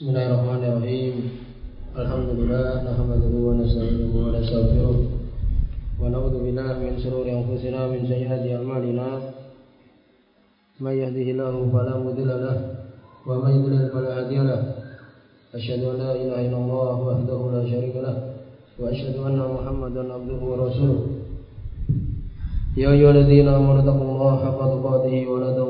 Wa nasta'inuhu wa nastaghfiruh. Wa na'udzu billahi min shururi anfusina min sayyiati a'malina. May yahdihillahu fala mudilla lahu wa may yudlil fala hadiya lahu Asyhadu an la ilaha illallah wahdahu la syarika lahu wa asyhadu anna Muhammadan abduhu wa rasuluh. Ya ayyuhalladzina amanu taqullaha haqqa tuqatih wa la tamutunna illa wa antum muslimun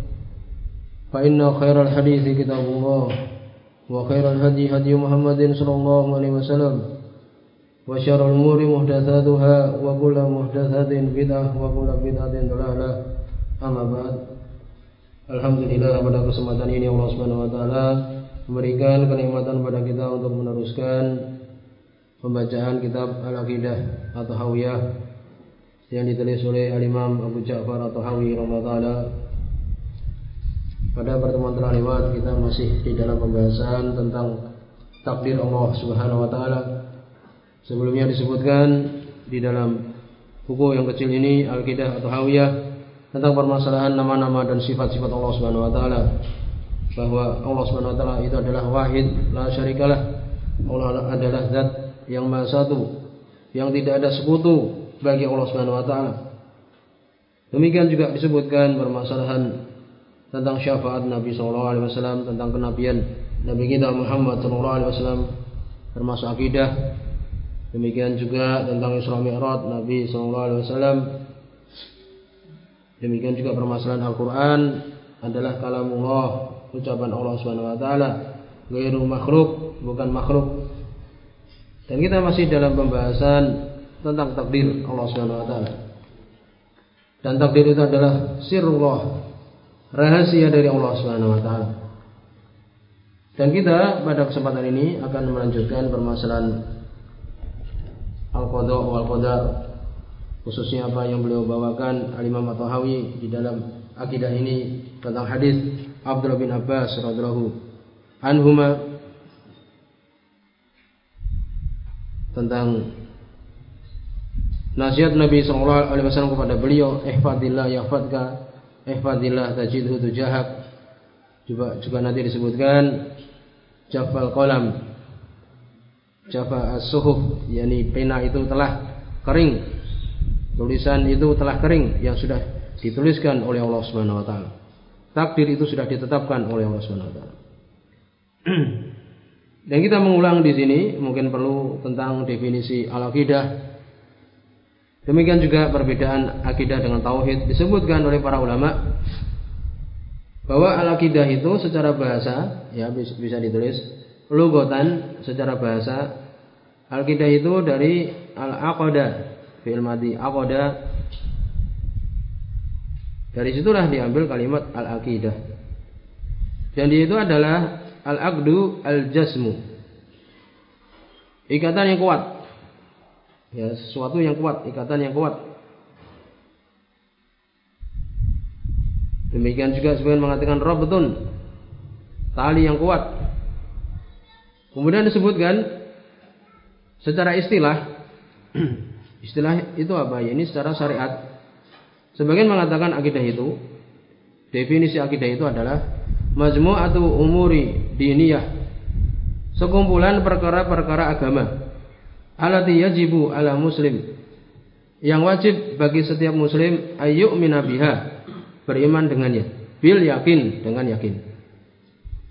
فإن خير الحديث كتاب الله وخير الهدي هدي محمد صلى الله عليه وسلم وشر الأمور محدثاتها وكل محدثات بدعة وكل بدعة ضلالة أما بعد Alhamdulillah pada kesempatan ini Allah Subhanahu wa taala memberikan kenikmatan pada kita untuk meneruskan pembacaan kitab Al-Aqidah atau Hawiyah yang ditulis oleh Al-Imam Abu Ja'far atau Hawi rahimahullah pada pertemuan telah lewat kita masih di dalam pembahasan tentang takdir Allah Subhanahu wa taala. Sebelumnya disebutkan di dalam buku yang kecil ini Al-Qidah atau Hawiyah tentang permasalahan nama-nama dan sifat-sifat Allah Subhanahu wa taala. Bahwa Allah Subhanahu wa taala itu adalah wahid, la syarikalah. Allah adalah zat yang maha satu, yang tidak ada sekutu bagi Allah Subhanahu wa taala. Demikian juga disebutkan permasalahan tentang syafaat Nabi Shallallahu Alaihi Wasallam tentang kenabian Nabi kita Muhammad Shallallahu Alaihi Wasallam termasuk akidah. Demikian juga tentang Isra Mi'raj Nabi Shallallahu Alaihi Wasallam. Demikian juga permasalahan Al-Quran adalah kalamullah ucapan Allah Subhanahu Wa Taala gairu makhluk bukan makhluk. Dan kita masih dalam pembahasan tentang takdir Allah Subhanahu Wa Taala. Dan takdir itu adalah sirullah rahasia dari Allah Subhanahu wa taala. Dan kita pada kesempatan ini akan melanjutkan permasalahan al-qada wal qadar khususnya apa yang beliau bawakan Al-Imam At-Tahawi di dalam akidah ini tentang hadis Abdullah bin Abbas radhiyallahu anhuma tentang nasihat Nabi sallallahu alaihi wasallam kepada beliau ihfadillah yahfadka ihfadillah tajidhu tujahak. Juga juga nanti disebutkan. Jafal kolam jafa as-suhuf yakni pena itu telah kering. Tulisan itu telah kering yang sudah dituliskan oleh Allah Subhanahu wa taala. Takdir itu sudah ditetapkan oleh Allah Subhanahu wa taala. Dan kita mengulang di sini mungkin perlu tentang definisi al-aqidah Demikian juga perbedaan akidah dengan tauhid disebutkan oleh para ulama bahwa al-akidah itu secara bahasa ya bisa ditulis lugotan secara bahasa al-akidah itu dari al-aqada fi'il madhi aqada dari situlah diambil kalimat al-akidah. Dan itu adalah al-aqdu al-jasmu ikatan yang kuat ya sesuatu yang kuat, ikatan yang kuat. Demikian juga sebagian mengatakan rabtun, tali yang kuat. Kemudian disebutkan secara istilah, istilah itu apa? Ya, ini secara syariat. Sebagian mengatakan akidah itu, definisi akidah itu adalah majmu'atu umuri diniyah. Sekumpulan perkara-perkara agama alati yajibu ala muslim. Yang wajib bagi setiap muslim ayyuk minabiha beriman dengannya. Bil yakin dengan yakin.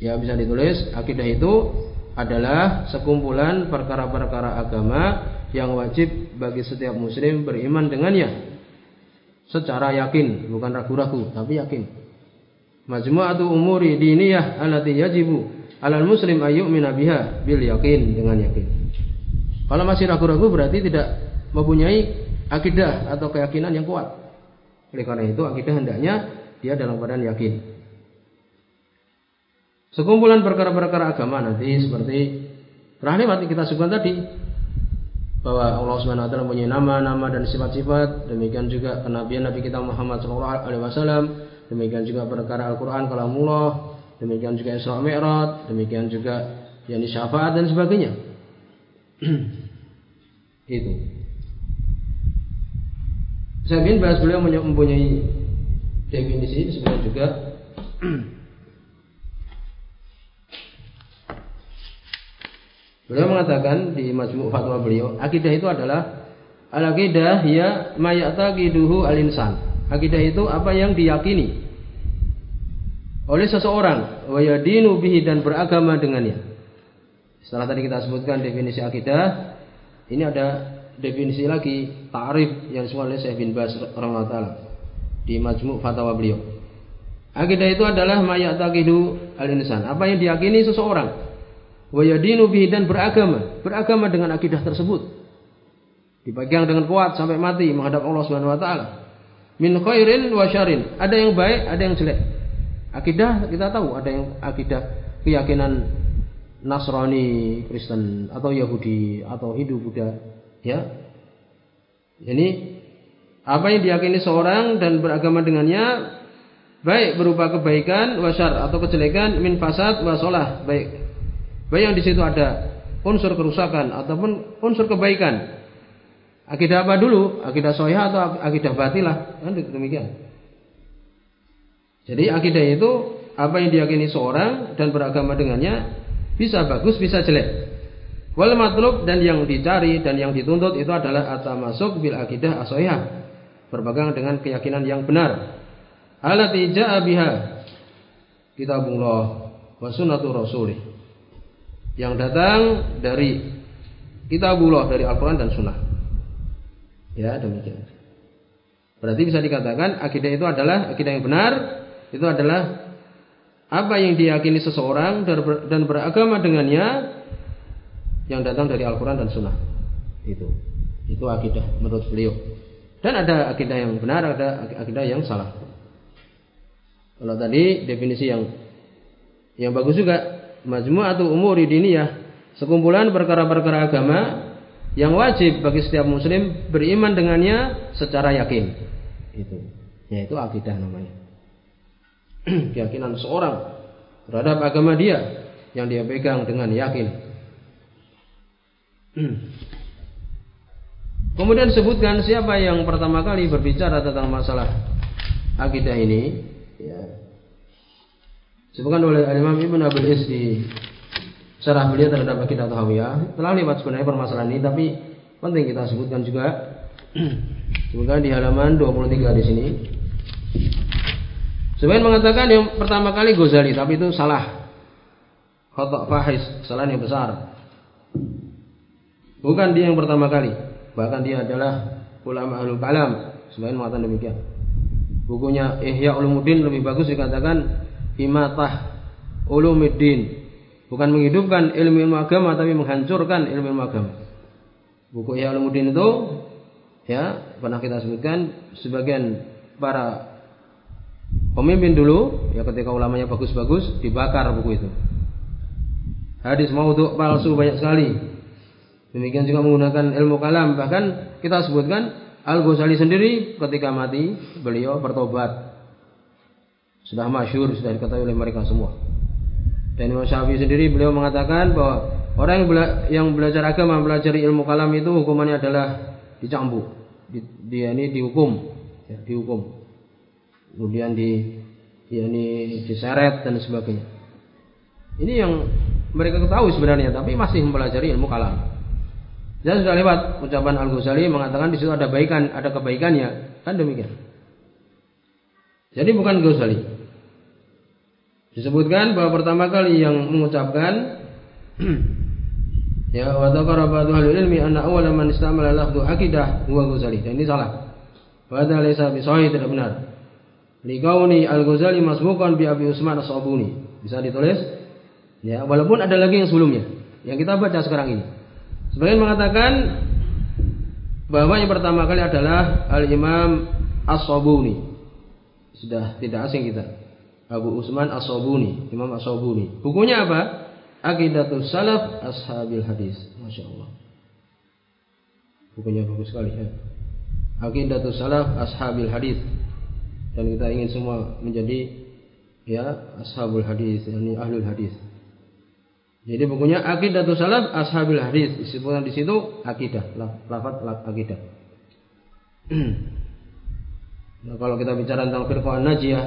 Ya bisa ditulis. Akidah itu adalah sekumpulan perkara-perkara agama yang wajib bagi setiap muslim beriman dengannya. Secara yakin bukan ragu-ragu tapi yakin. Majmu'atu umuri diniyah alati yajibu alal muslim ayyuk minabiha bil yakin dengan yakin kalau masih ragu-ragu berarti tidak mempunyai akidah atau keyakinan yang kuat. Oleh karena itu akidah hendaknya dia dalam keadaan yakin. sekumpulan perkara-perkara agama nanti seperti pernah lewat kita sebutkan tadi bahwa Allah Subhanahu wa taala punya nama-nama dan sifat-sifat, demikian juga kenabian Nabi kita Muhammad sallallahu alaihi wasallam, demikian juga perkara Al-Qur'an kalamullah, demikian juga Isra Mi'raj, demikian juga yang syafaat dan sebagainya. Itu. Saya ingin bahas beliau mempunyai definisi sebenarnya juga Beliau mengatakan di majmu' fatwa beliau, akidah itu adalah al-aqidah ya mayataqiduhu al-insan. Akidah itu apa yang diyakini oleh seseorang wa yadinu bihi dan beragama dengannya. Setelah tadi kita sebutkan definisi akidah, ini ada definisi lagi ta'rif yang disebut oleh Syekh bin Bas rahimahullah di majmu' fatwa beliau. Akidah itu adalah mayataqidu al-insan, apa yang diyakini seseorang Wayadinu bihi dan beragama, beragama dengan akidah tersebut. Dipegang dengan kuat sampai mati menghadap Allah Subhanahu wa taala. Min khairin wa syarin. Ada yang baik, ada yang jelek. Akidah kita tahu ada yang akidah keyakinan Nasrani, Kristen atau Yahudi atau Hindu Buddha, ya. Ini apa yang diyakini seorang dan beragama dengannya baik berupa kebaikan wasyar atau kejelekan min fasad wasolah baik Baik yang di situ ada unsur kerusakan ataupun unsur kebaikan. Akidah apa dulu? Akidah soya atau akidah batilah? Kan demikian. Jadi akidah itu apa yang diyakini seorang dan beragama dengannya bisa bagus bisa jelek. Wal matlub dan yang dicari dan yang dituntut itu adalah masuk bil akidah asoyah berpegang dengan keyakinan yang benar. Alati ja'a biha kitabullah wa sunnatu rasulih yang datang dari kitabullah dari Al-Quran dan Sunnah. Ya demikian. Berarti bisa dikatakan akidah itu adalah akidah yang benar. Itu adalah apa yang diyakini seseorang dan beragama dengannya yang datang dari Al-Quran dan Sunnah. Itu, itu akidah menurut beliau. Dan ada akidah yang benar, ada akidah yang salah. Kalau tadi definisi yang yang bagus juga majmu'atu umuri diniyah, sekumpulan perkara-perkara agama yang wajib bagi setiap muslim beriman dengannya secara yakin. Itu. Yaitu akidah namanya. Keyakinan seorang terhadap agama dia yang dia pegang dengan yakin. Kemudian sebutkan siapa yang pertama kali berbicara tentang masalah akidah ini. Ya, Disebutkan oleh Imam Ibn Abil Is di syarah beliau terhadap akidah Tahawiyah. Telah lewat sebenarnya permasalahan ini, tapi penting kita sebutkan juga. sebutkan di halaman 23 di sini. Sebenarnya mengatakan yang pertama kali Ghazali, tapi itu salah. Khotok fahis, kesalahan yang besar. Bukan dia yang pertama kali, bahkan dia adalah ulama ahlul kalam. Sebenarnya mengatakan demikian. Bukunya Ihya Ulumuddin lebih bagus dikatakan imatah ulumiddin. Bukan menghidupkan ilmu-ilmu agama tapi menghancurkan ilmu-ilmu agama. Buku Ihya Ulumuddin itu ya pernah kita sebutkan sebagian para pemimpin dulu ya ketika ulamanya bagus-bagus dibakar buku itu. Hadis maudhu palsu banyak sekali. Demikian juga menggunakan ilmu kalam bahkan kita sebutkan Al Ghazali sendiri ketika mati beliau bertobat sudah masyur, sudah diketahui oleh mereka semua. Dan Imam Syafi'i sendiri beliau mengatakan bahwa orang yang, bela yang belajar agama, belajar ilmu kalam itu hukumannya adalah dicambuk. Di, dia ini dihukum, ya, dihukum. Kemudian di ya ini diseret dan sebagainya. Ini yang mereka ketahui sebenarnya, tapi masih mempelajari ilmu kalam. Dan sudah lewat ucapan Al Ghazali mengatakan di situ ada kebaikan, ada kebaikannya, kan demikian. Jadi bukan Ghazali. Disebutkan bahwa pertama kali yang mengucapkan ya wa dzakara ba'du ahli ilmi anna awwala man istamala lafdhu aqidah huwa Ghazali. Dan ini salah. Wa hadza laysa tidak benar. Liqauni Al-Ghazali masbuqan bi Abi Usman As-Sabuni. Bisa ditulis ya walaupun ada lagi yang sebelumnya yang kita baca sekarang ini. Sebagian mengatakan bahwa yang pertama kali adalah Al-Imam As-Sabuni. Sudah tidak asing kita. Abu Usman As-Sobuni, Imam As-Sobuni. Bukunya apa? Aqidatus Salaf Ashabil Hadis. Masya Allah. Bukunya bagus sekali ya. Aqidatus Salaf Ashabil Hadis. Dan kita ingin semua menjadi ya Ashabul Hadis, yakni Ahlul Hadis. Jadi bukunya Aqidatus Salaf Ashabil Hadis. Disebutkan di situ akidah, lafaz akidah. nah, kalau kita bicara tentang firqah najiyah,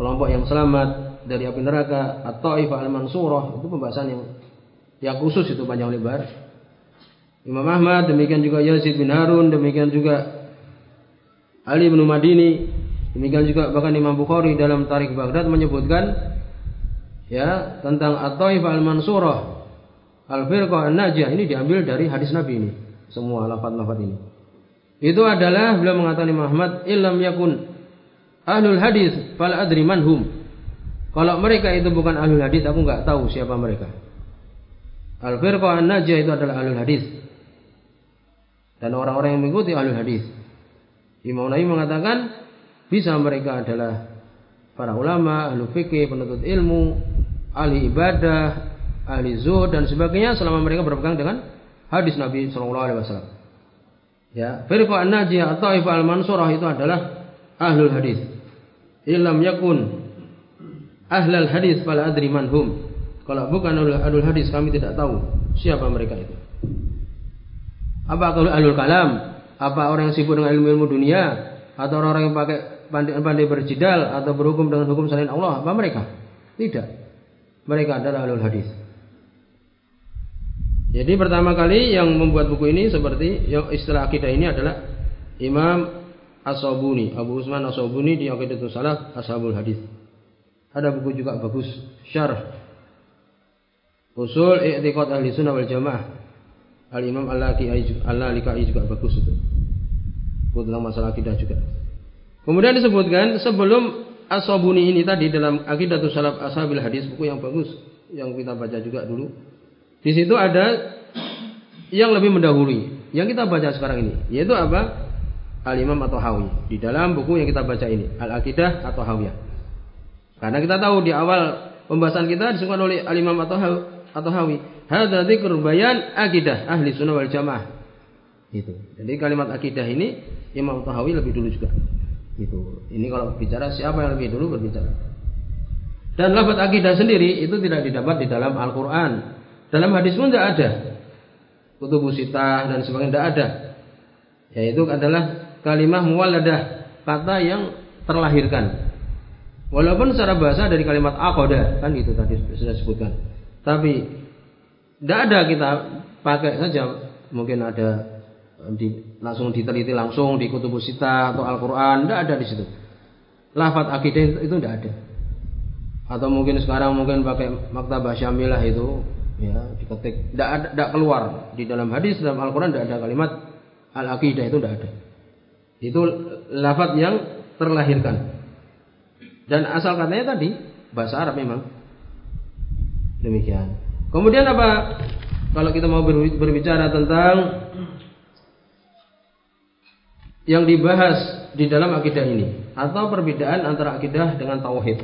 kelompok yang selamat dari api neraka atau Taifah al-Mansurah itu pembahasan yang yang khusus itu panjang lebar. Imam Ahmad, demikian juga Yazid bin Harun, demikian juga Ali bin Madini, demikian juga bahkan Imam Bukhari dalam Tarik Baghdad menyebutkan ya tentang At-Taifah al-Mansurah, Al-Firqah an-Najiyah ini diambil dari hadis Nabi ini, semua lafaz-lafaz ini. Itu adalah beliau mengatakan Imam Ahmad, "Illam yakun ahlul hadis fal adri manhum. Kalau mereka itu bukan ahlul hadis, aku nggak tahu siapa mereka. Al firqah an najah itu adalah ahlul hadis. Dan orang-orang yang mengikuti ahlul hadis. Imam Nawawi mengatakan bisa mereka adalah para ulama, ahli fikih, penuntut ilmu, ahli ibadah, ahli zuhud dan sebagainya selama mereka berpegang dengan hadis Nabi Shallallahu Alaihi Wasallam. Ya, firqah an-najiyah atau al-mansurah itu adalah ahlul hadis illam yakun ahlal hadis fala adri manhum. Kalau bukan ahlul hadis kami tidak tahu siapa mereka itu. Apa kalau ahlul kalam? Apa orang yang sibuk dengan ilmu-ilmu dunia atau orang-orang yang pakai pandai-pandai berjidal atau berhukum dengan hukum selain Allah? Apa mereka? Tidak. Mereka adalah ahlul hadis. Jadi pertama kali yang membuat buku ini seperti yang istilah akidah ini adalah Imam As-Sabuni, Abu Usman As-Sabuni di Aqidatus Salaf Ashabul Hadis. Ada buku juga bagus, Syarh Usul I'tiqad Ahli Sunnah wal Jamaah. Al-Imam Al-Lalikai juga bagus itu. Buku tentang masalah akidah juga. Kemudian disebutkan sebelum As-Sabuni ini tadi dalam Aqidatus Salaf Ashabil Hadis buku yang bagus yang kita baca juga dulu. Di situ ada yang lebih mendahului yang kita baca sekarang ini, yaitu apa? Al-Imam atau Hawi di dalam buku yang kita baca ini Al-Aqidah atau Hawiyah. Karena kita tahu di awal pembahasan kita disebutkan oleh Al-Imam atau Hawi, atau Hawi, hadza dzikr bayan ahli sunnah wal jamaah. Itu. Jadi kalimat akidah ini Imam Tahawi lebih dulu juga. Itu. Ini kalau bicara siapa yang lebih dulu berbicara. Dan lafaz akidah sendiri itu tidak didapat di dalam Al-Qur'an. Dalam hadis pun tidak ada. Kutubus sitah dan sebagainya tidak ada. Yaitu adalah kalimah muwalladah, kata yang terlahirkan. Walaupun secara bahasa dari kalimat akoda kan itu tadi sudah sebutkan. Tapi tidak ada kita pakai saja, mungkin ada di, langsung diteliti langsung di kutubus sita atau Al-Quran, tidak ada di situ. Lafat akidah itu tidak ada. Atau mungkin sekarang mungkin pakai maktabah syamilah itu ya diketik, tidak ada, tidak keluar di dalam hadis dalam Al-Quran tidak ada kalimat al-aqidah itu tidak ada. Itu lafaz yang terlahirkan. Dan asal katanya tadi bahasa Arab memang. Demikian. Kemudian apa? Kalau kita mau berbicara tentang yang dibahas di dalam akidah ini atau perbedaan antara akidah dengan tauhid.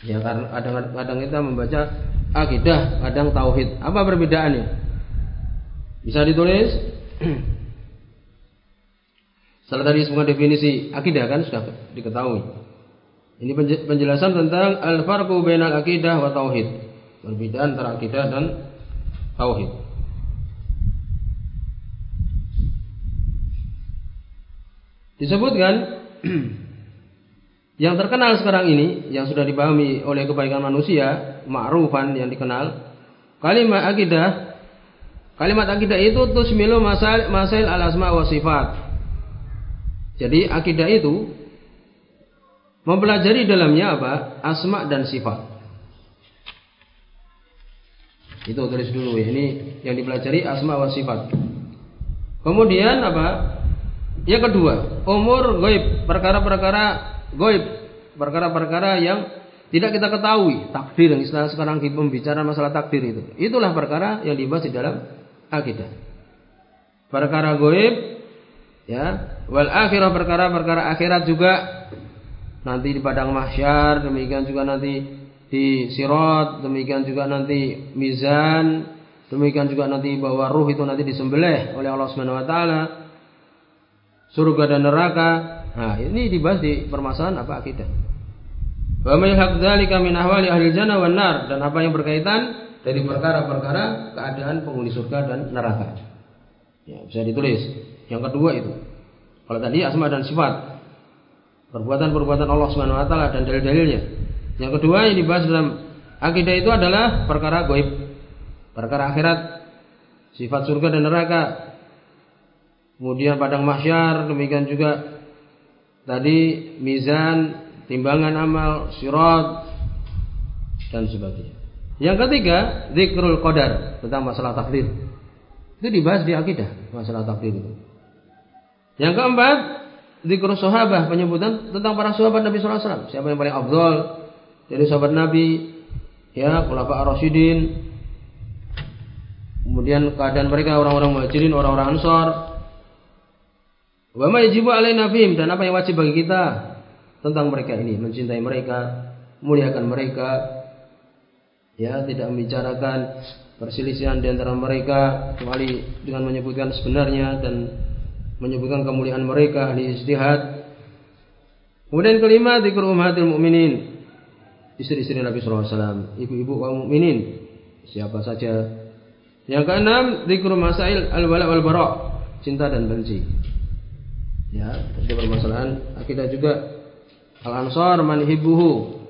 Ya karena kadang-kadang kita membaca akidah, kadang tauhid. Apa perbedaannya? Bisa ditulis Setelah tadi semua definisi akidah kan sudah diketahui. Ini penjelasan tentang al-farqu bainal akidah wa tauhid. Perbedaan antara akidah dan tauhid. Disebutkan yang terkenal sekarang ini yang sudah dipahami oleh kebaikan manusia, ma'rufan yang dikenal, kalimat akidah Kalimat akidah itu tusmilu masail, masail al asma wa sifat. Jadi akidah itu mempelajari dalamnya apa? Asma dan sifat. Itu tulis dulu. Ini yang dipelajari asma wa sifat. Kemudian apa? Yang kedua, umur goib, perkara-perkara goib, perkara-perkara yang tidak kita ketahui, takdir yang istilah sekarang kita pembicaraan masalah takdir itu. Itulah perkara yang dibahas di dalam akidah. Perkara goib ya wal akhirah perkara-perkara akhirat juga nanti di padang mahsyar, demikian juga nanti di sirat, demikian juga nanti mizan, demikian juga nanti bahwa ruh itu nanti disembelih oleh Allah Subhanahu wa taala. Surga dan neraka. Nah, ini dibahas di permasalahan apa akidah. Wa may dzalika min ahwali ahli jannah wan nar dan apa yang berkaitan dari perkara-perkara keadaan penghuni surga dan neraka. Ya, bisa ditulis. Yang kedua itu. Kalau tadi asma dan sifat, perbuatan-perbuatan Allah Subhanahu wa taala dan dalil-dalilnya. Yang kedua yang dibahas dalam akidah itu adalah perkara goib, perkara akhirat, sifat surga dan neraka. Kemudian padang mahsyar, demikian juga tadi mizan, timbangan amal, sirat dan sebagainya. Yang ketiga, zikrul qadar tentang masalah takdir. Itu dibahas di akidah, masalah takdir itu. Yang keempat, Zikru sahabah penyebutan tentang para sahabat Nabi sallallahu alaihi wasallam. Siapa yang paling afdal dari sahabat Nabi? Ya, khulafa ar-rasyidin. Kemudian keadaan mereka orang-orang muhajirin, orang-orang ansar. Wa dan apa yang wajib bagi kita tentang mereka ini, mencintai mereka, muliakan mereka. Ya, tidak membicarakan perselisihan di antara mereka kecuali dengan menyebutkan sebenarnya dan menyebutkan kemuliaan mereka ahli ijtihad. Kemudian kelima zikr ummahatil mukminin. Istri-istri Nabi wasallam, ibu-ibu kaum mukminin, siapa saja. Yang keenam zikr masail al-wala wal bara, cinta dan benci. Ya, itu permasalahan akidah juga. Al-ansar man hibbuhu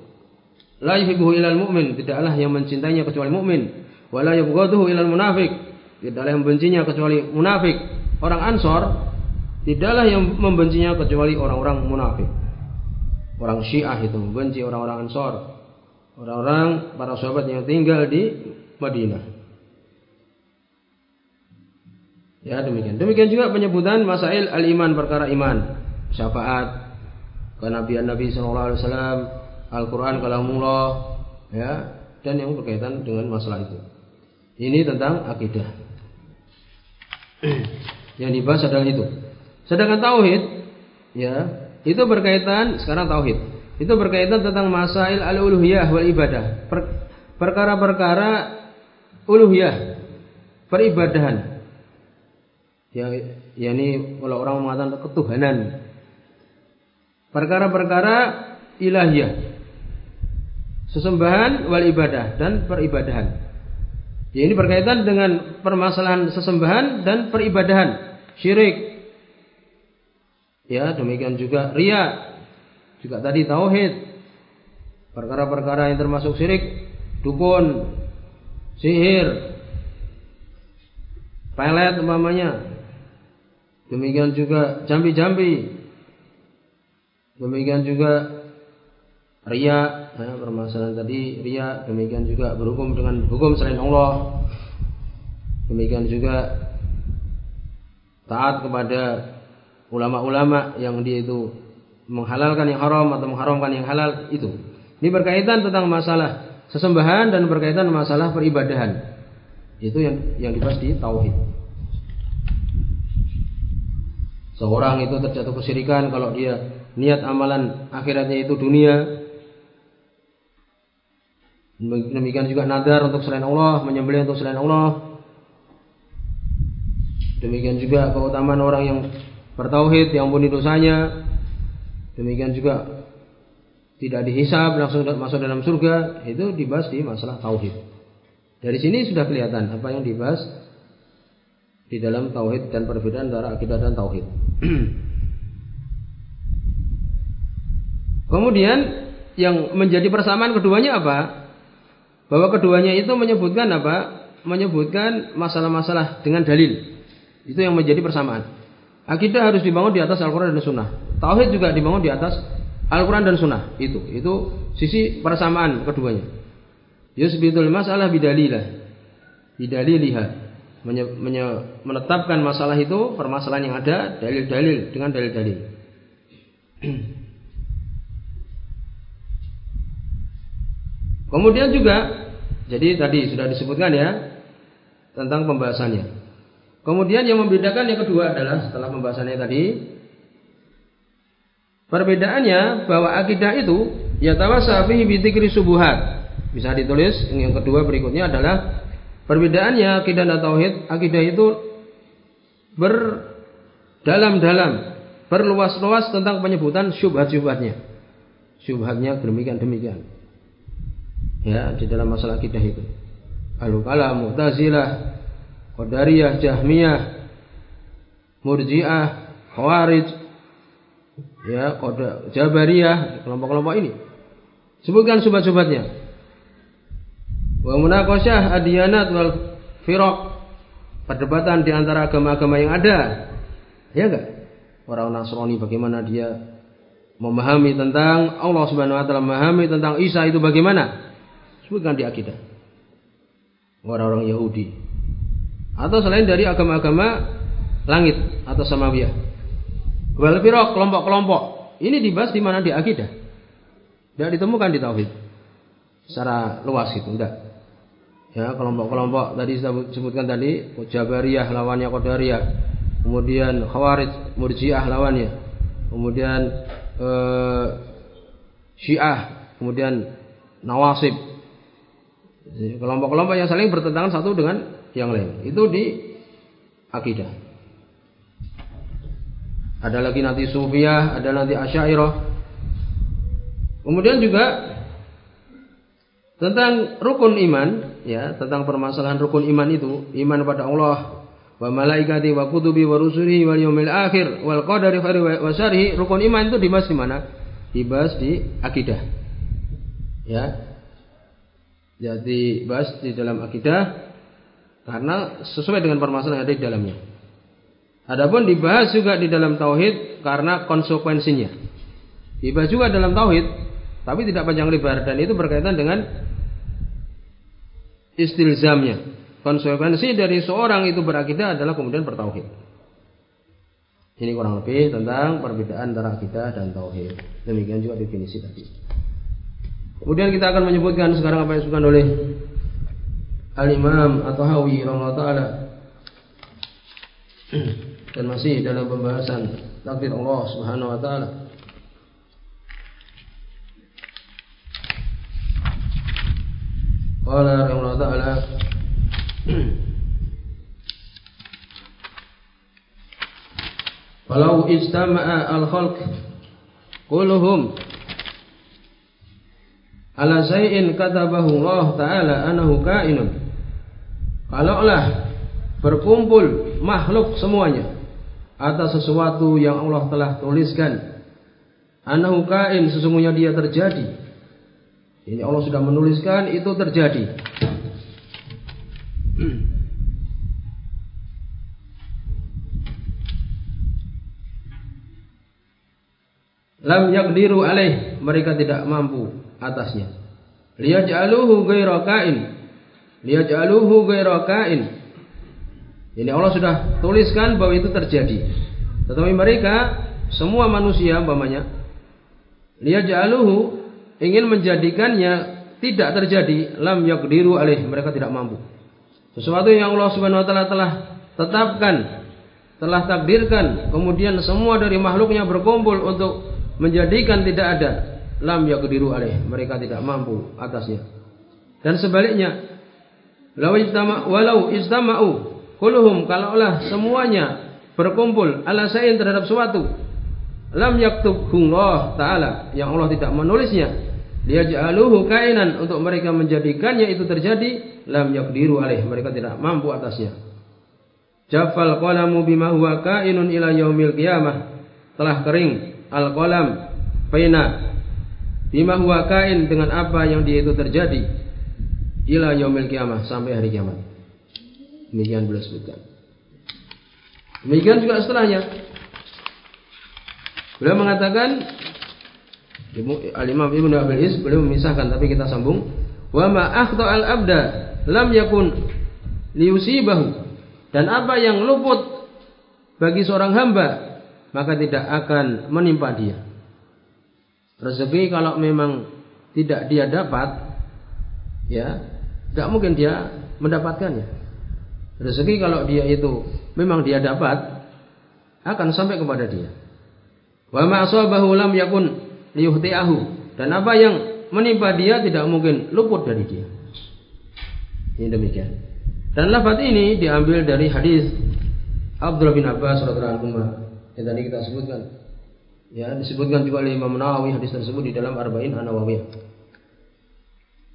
la yuhibbuhu ilal mu'min, tidaklah yang mencintainya kecuali mukmin. Wala yubghaduhu ilal munafik, tidaklah yang membencinya kecuali munafik. Orang Ansor Tidaklah yang membencinya kecuali orang-orang munafik. Orang Syiah itu membenci orang-orang Ansor. Orang-orang para sahabat yang tinggal di Madinah. Ya demikian. Demikian juga penyebutan masail al-iman perkara iman, syafaat, kenabian Nabi sallallahu alaihi wasallam, Al-Qur'an kalamullah, ya, dan yang berkaitan dengan masalah itu. Ini tentang akidah. yang dibahas adalah itu. Sedangkan tauhid ya, itu berkaitan sekarang tauhid. Itu berkaitan tentang masail al-uluhiyah wal ibadah. Perkara-perkara uluhiyah, peribadahan. Ya, yakni kalau orang mengatakan ketuhanan. Perkara-perkara ilahiyah. Sesembahan wal ibadah dan peribadahan. Ya, ini berkaitan dengan permasalahan sesembahan dan peribadahan. Syirik, Ya, demikian juga ria. Juga tadi tauhid. Perkara-perkara yang termasuk syirik, dukun, sihir, pelet umpamanya. Demikian juga jambi-jambi. Demikian juga ria, ya, permasalahan tadi ria, demikian juga berhukum dengan hukum selain Allah. Demikian juga taat kepada ulama-ulama yang dia itu menghalalkan yang haram atau mengharamkan yang halal itu. Ini berkaitan tentang masalah sesembahan dan berkaitan masalah peribadahan. Itu yang yang dibahas di tauhid. Seorang itu terjatuh kesyirikan kalau dia niat amalan akhiratnya itu dunia. Demikian juga nadar untuk selain Allah, menyembelih untuk selain Allah. Demikian juga keutamaan orang yang bertauhid diampuni dosanya demikian juga tidak dihisab langsung masuk dalam surga itu dibahas di masalah tauhid dari sini sudah kelihatan apa yang dibahas di dalam tauhid dan perbedaan antara akidah dan tauhid kemudian yang menjadi persamaan keduanya apa bahwa keduanya itu menyebutkan apa menyebutkan masalah-masalah dengan dalil itu yang menjadi persamaan Akidah harus dibangun di atas Al-Quran dan Sunnah. Tauhid juga dibangun di atas Al-Quran dan Sunnah. Itu, itu sisi persamaan keduanya. Yusbitul masalah bidalilah. Bidaliliha. Menye, menye, menetapkan masalah itu, permasalahan yang ada, dalil-dalil dengan dalil-dalil. Kemudian juga, jadi tadi sudah disebutkan ya tentang pembahasannya. Kemudian yang membedakan yang kedua adalah setelah pembahasannya tadi Perbedaannya bahwa akidah itu ya tawassa fihi bi subuhat. Bisa ditulis yang kedua berikutnya adalah perbedaannya akidah dan tauhid. Akidah itu berdalam-dalam, berluas-luas tentang penyebutan syubhat-syubhatnya. Syubhatnya demikian demikian. Ya, di dalam masalah akidah itu. Al-Kalam, Mu'tazilah, Qadariyah, Jahmiyah, Murji'ah, Khawarij, ya, Jabariyah, kelompok-kelompok ini. Sebutkan subat-subatnya. Wa munaqasyah adiyanat wal firaq. Perdebatan di antara agama-agama yang ada. Ya enggak? Orang Nasrani bagaimana dia memahami tentang Allah Subhanahu wa taala, memahami tentang Isa itu bagaimana? Sebutkan di akidah. Orang-orang Yahudi. Atau selain dari agama-agama langit atau samawiyah. Wal firaq, kelompok-kelompok. Ini dibahas di mana di akidah. Tidak ditemukan di tauhid. Secara luas itu enggak. Ya, kelompok-kelompok tadi saya sebutkan tadi Jabariyah lawannya Qadariyah. Kemudian Khawarij, Murji'ah lawannya. Kemudian eh, Syiah, kemudian Nawasib. Kelompok-kelompok yang saling bertentangan satu dengan yang lain. Itu di akidah. Ada lagi nanti Sufiyah, ada nanti Asy'ariyah. Kemudian juga tentang rukun iman ya tentang permasalahan rukun iman itu, iman pada Allah wa malaikati wa kutubi wa rusuli wal yaumil akhir wal qadari khairi wa syarhi, rukun iman itu dibahas di mana? Dibahas di akidah. Ya. Jadi bahas di dalam akidah karena sesuai dengan permasalahan yang ada di dalamnya. Adapun dibahas juga di dalam tauhid karena konsekuensinya. Dibahas juga dalam tauhid, tapi tidak panjang lebar dan itu berkaitan dengan istilzamnya. Konsekuensi dari seorang itu berakidah adalah kemudian bertauhid. Ini kurang lebih tentang perbedaan antara akidah dan tauhid. Demikian juga definisi tadi. Kemudian kita akan menyebutkan sekarang apa yang disebutkan oleh Al-Imam atau Hawi taala. Dan masih dalam pembahasan takdir Allah Subhanahu wa taala. Qala rahimahullah ta'ala. Walau istama'a al-khalq kulluhum ala syai'in katabahu Allah taala anahu kainun. Kalaulah berkumpul makhluk semuanya atas sesuatu yang Allah telah tuliskan anahu kain sesungguhnya dia terjadi ini Allah sudah menuliskan itu terjadi. Lam yakdiru alaih mereka tidak mampu atasnya. Liyaj'aluhu ghairu kain. Liyaj'aluhu ghairu kain. Ini Allah sudah tuliskan bahwa itu terjadi. Tetapi mereka semua manusia umpamanya liyaj'aluhu ingin menjadikannya tidak terjadi lam yakdiru alaih mereka tidak mampu. Sesuatu yang Allah Subhanahu wa taala telah tetapkan telah takdirkan kemudian semua dari makhluknya berkumpul untuk menjadikan tidak ada lam yakdiru alaih mereka tidak mampu atasnya. Dan sebaliknya istama walau istama'u kulluhum kalaulah semuanya berkumpul ala sayin terhadap suatu lam yaktubullah taala yang Allah tidak menulisnya liyaj'aluhu kainan untuk mereka menjadikannya itu terjadi lam yaqdiru alaih. Mereka tidak mampu atasnya. Jafal qalamu bima huwa kainun ila yaumil qiyamah. Telah kering al qalam pena bima huwa kain dengan apa yang dia itu terjadi ila yaumil qiyamah sampai hari kiamat. Demikian beliau sebutkan. Demikian juga setelahnya. Beliau mengatakan Al-Imam Ibnu Abil Is beliau memisahkan tapi kita sambung. Wa ma al abda lam yakun liusibahu. Dan apa yang luput bagi seorang hamba maka tidak akan menimpa dia. Rezeki kalau memang tidak dia dapat ya, tidak mungkin dia mendapatkannya. Rezeki kalau dia itu memang dia dapat akan sampai kepada dia. Wa ma lam yakun liyuhti'ahu. Dan apa yang menimpa dia tidak mungkin luput dari dia. Ini demikian. Dan lafaz ini diambil dari hadis Abdullah bin Abbas radhiyallahu anhu yang tadi kita sebutkan. Ya, disebutkan juga oleh Imam Nawawi hadis tersebut di dalam Arba'in An-Nawawiyah.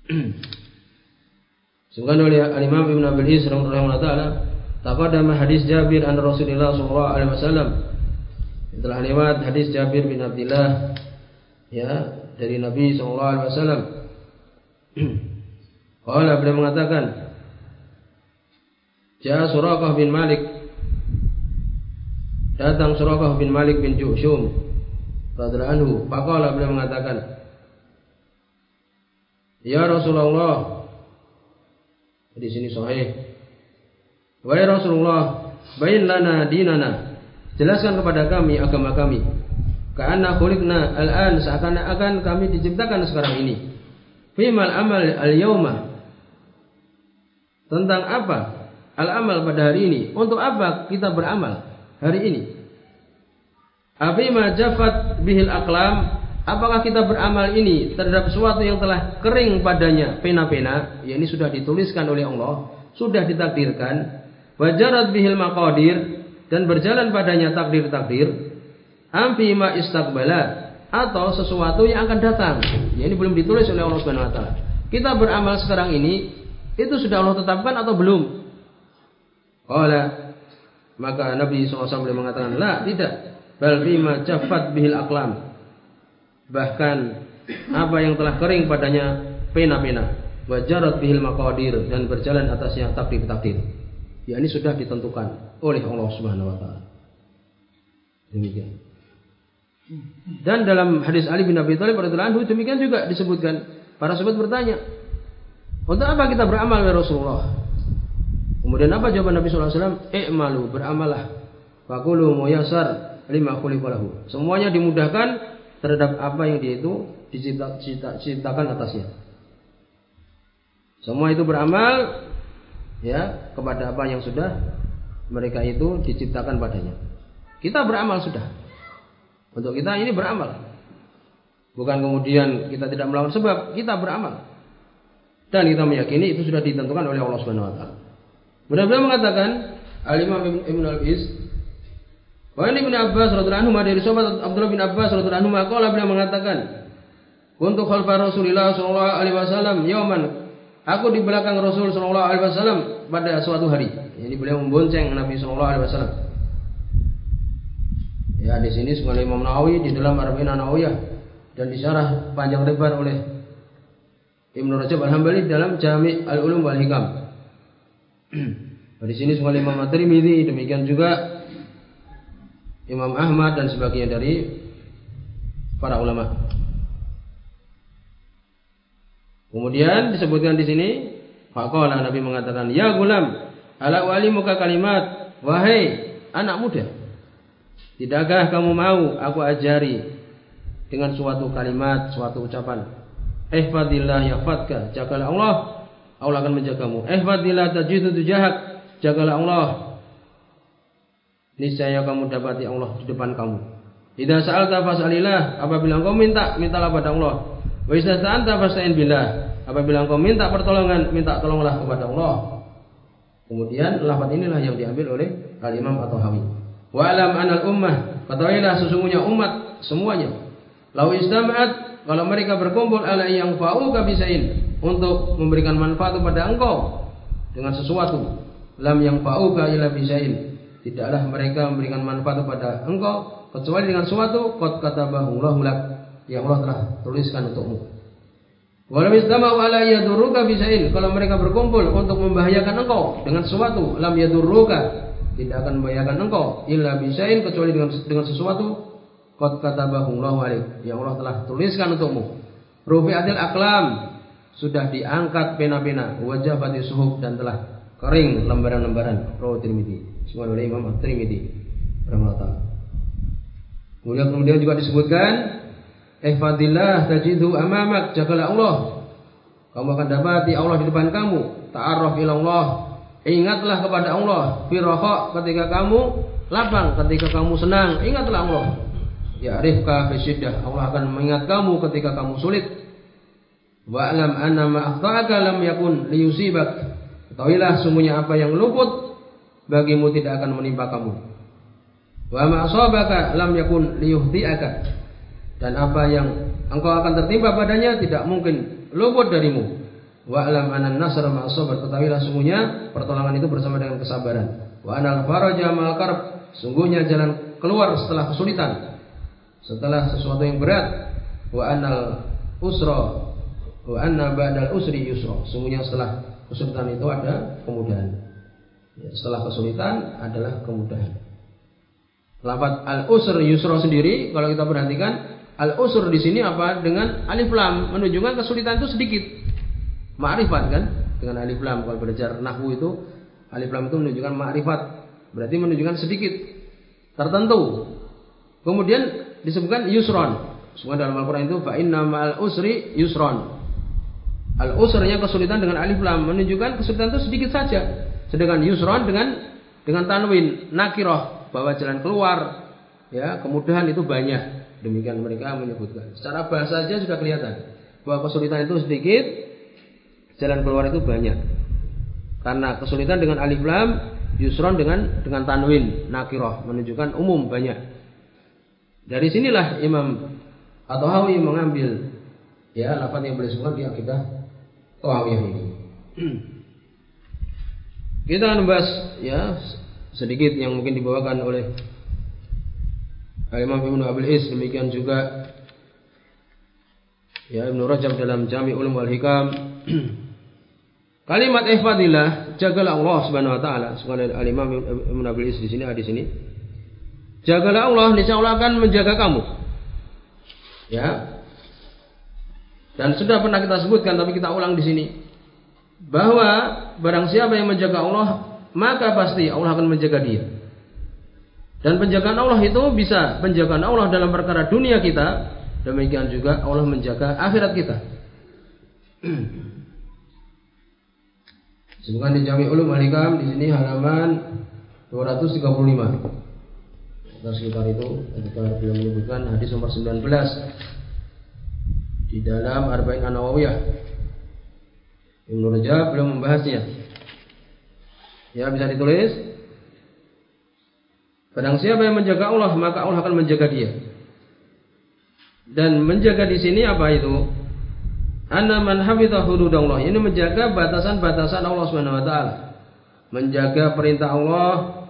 Sebutkan oleh Al-Imam Ibn Abil Is rahimahullah taala, taqaddama hadis Jabir an Rasulullah sallallahu alaihi wasallam. Telah lewat hadis Jabir bin Abdullah ya dari Nabi sallallahu alaihi wasallam. Qala beliau mengatakan, Ja Surakah bin Malik Datang Surakah bin Malik bin Ju'shum radhiyallahu anhu. Faqala beliau mengatakan, Ya Rasulullah. Di sini sahih. Wahai Rasulullah, bayin lana dinana. Jelaskan kepada kami agama kami. Karena kulikna al-an seakan-akan kami diciptakan sekarang ini. Fimal amal al-yawma. Tentang apa? Al-amal pada hari ini. Untuk apa kita beramal hari ini? Afima jafat bihil aklam Apakah kita beramal ini terhadap sesuatu yang telah kering padanya pena-pena, ya ini sudah dituliskan oleh Allah, sudah ditakdirkan, wajarat bihil maqadir dan berjalan padanya takdir-takdir, amfi ma istiqbala atau sesuatu yang akan datang. Ya ini belum ditulis oleh Allah Subhanahu wa taala. Kita beramal sekarang ini itu sudah Allah tetapkan atau belum? Qala maka Nabi SAW mengatakan, "La, tidak. Bal jafat bihil aklam." bahkan apa yang telah kering padanya pena-pena wajarat bihil maqadir dan berjalan atasnya takdir-takdir ya ini sudah ditentukan oleh Allah Subhanahu wa taala demikian dan dalam hadis Ali bin Abi Thalib radhiyallahu anhu demikian juga disebutkan para sahabat bertanya untuk apa kita beramal ya Rasulullah kemudian apa jawaban Nabi sallallahu alaihi wasallam i'malu beramalah faqulu muyassar lima khuliqalahu semuanya dimudahkan terhadap apa yang dia itu diciptakan atasnya. Semua itu beramal ya kepada apa yang sudah mereka itu diciptakan padanya. Kita beramal sudah. Untuk kita ini beramal. Bukan kemudian kita tidak melakukan sebab, kita beramal. Dan kita meyakini itu sudah ditentukan oleh Allah Subhanahu wa taala. Benar-benar mengatakan Al-Imam Ibn Al-Is Wa ini bin Abbas radhiyallahu anhu dari sahabat Abdullah bin Abbas radhiyallahu anhu maka beliau mengatakan, "Untuk khalfa Rasulullah sallallahu alaihi wasallam yauman." Aku di belakang Rasul sallallahu alaihi wasallam pada suatu hari. Jadi beliau membonceng Nabi sallallahu alaihi wasallam. Ya, di sini sebagai Imam Nawawi di dalam Arba'in Nawawiyah dan disyarah panjang lebar oleh Ibnu Rajab Al-Hambali dalam Jami' Al-Ulum wal Hikam. di sini sebagai Imam At-Tirmidzi demikian juga Imam Ahmad dan sebagainya dari para ulama. Kemudian disebutkan di sini, Faqala Nabi mengatakan, "Ya gulam, ala wali muka kalimat, wahai anak muda, tidakkah kamu mau aku ajari dengan suatu kalimat, suatu ucapan? Ihfadillah yahfadka, jagalah Allah, Allah akan menjagamu. Ihfadillah tajidu tujahak, jagalah Allah, niscaya kamu dapati Allah di depan kamu. Idza sa'alta fas'alillah, apabila engkau minta, mintalah pada Allah. Wa idza sta'anta fasta'in billah. Apabila engkau minta pertolongan, minta tolonglah kepada Allah. Kemudian lafaz inilah yang diambil oleh Al-Imam atau Hawi. Wa alam anal ummah, ketahuilah sesungguhnya umat semuanya. Lau istama'at kalau mereka berkumpul ala yang fa'uka bisain. Untuk memberikan manfaat kepada engkau dengan sesuatu. Lam yang fa'uka ila bisain. Tidaklah mereka memberikan manfaat kepada engkau kecuali dengan suatu qad katabahu lak. Yang Allah telah tuliskan untukmu. Walau istama'u ala yadurruka bisain. Kalau mereka berkumpul untuk membahayakan engkau dengan sesuatu lam yadurruka tidak akan membahayakan engkau illa bisain kecuali dengan dengan sesuatu qad katabahu alik yang Allah telah tuliskan untukmu. Rufi'atil aklam sudah diangkat pena-pena wajah batin suhub dan telah kering lembaran-lembaran rawi Tirmidzi Semua oleh Imam At-Tirmidzi rahimahullah Kemudian kemudian juga disebutkan Ihfadillah tajidhu amamak jagalah Allah. Kamu akan dapati Allah di depan kamu. Ta'arraf ila Allah. Ingatlah kepada Allah. Firaha ketika kamu lapang, ketika kamu senang, ingatlah Allah. ya'rifka fi syiddah. Allah akan mengingat kamu ketika kamu sulit. Wa alam anna ma akhta'aka lam yakun liyusibak. Ketahuilah sungguhnya apa yang luput bagimu tidak akan menimpa kamu. Wa ma asabaka lam yakun liyuhti'aka. Dan apa yang engkau akan tertimpa padanya tidak mungkin luput darimu. Wa alam anan nasr ma asabar. Ketahuilah sungguhnya pertolongan itu bersama dengan kesabaran. Wa anal faraja ma'al karb. Sungguhnya jalan keluar setelah kesulitan. Setelah sesuatu yang berat. Wa anal usra. Wa anna ba'dal usri yusra. Sungguhnya setelah kesulitan itu ada kemudahan. Ya, setelah kesulitan adalah kemudahan. Lafaz al-usr yusra sendiri kalau kita perhatikan al-usr di sini apa dengan alif lam menunjukkan kesulitan itu sedikit. Ma'rifat kan dengan alif lam kalau belajar nahwu itu alif lam itu menunjukkan ma'rifat berarti menunjukkan sedikit tertentu. Kemudian disebutkan yusron. Semua dalam Al-Qur'an itu fa inna ma'al usri yusron. Al-usrnya kesulitan dengan alif lam menunjukkan kesulitan itu sedikit saja. Sedangkan yusron dengan dengan tanwin nakiroh bahwa jalan keluar ya kemudahan itu banyak. Demikian mereka menyebutkan. Secara bahasa saja sudah kelihatan bahwa kesulitan itu sedikit, jalan keluar itu banyak. Karena kesulitan dengan alif lam, yusron dengan dengan tanwin nakiroh menunjukkan umum banyak. Dari sinilah Imam atau Hawi mengambil ya lafaz yang sebutkan di akidah Tawawiyah ini. Kita akan membahas ya sedikit yang mungkin dibawakan oleh Imam Ibnu Abil Is demikian juga ya Ibnu Rajab dalam Jami Ulum wal Hikam Kalimat ihfadillah jagalah Allah Subhanahu wa taala sebagaimana Al-Imam Ibnu Abil Is di sini di sini Jagalah Allah niscaya Allah akan menjaga kamu. Ya, dan sudah pernah kita sebutkan tapi kita ulang di sini. Bahwa barang siapa yang menjaga Allah, maka pasti Allah akan menjaga dia. Dan penjagaan Allah itu bisa penjagaan Allah dalam perkara dunia kita, demikian juga Allah menjaga akhirat kita. Sebutkan di Jami Ulum Al-Hikam di sini halaman 235. Sekitar itu ketika beliau menyebutkan hadis nomor 19 di dalam Arba'in An-Nawawiyah. Ibnu Rajab belum membahasnya. Ya bisa ditulis. Padang siapa yang menjaga Allah maka Allah akan menjaga dia. Dan menjaga di sini apa itu? Anna man hafidha hududallah. Ini menjaga batasan-batasan Allah Subhanahu wa taala. Menjaga perintah Allah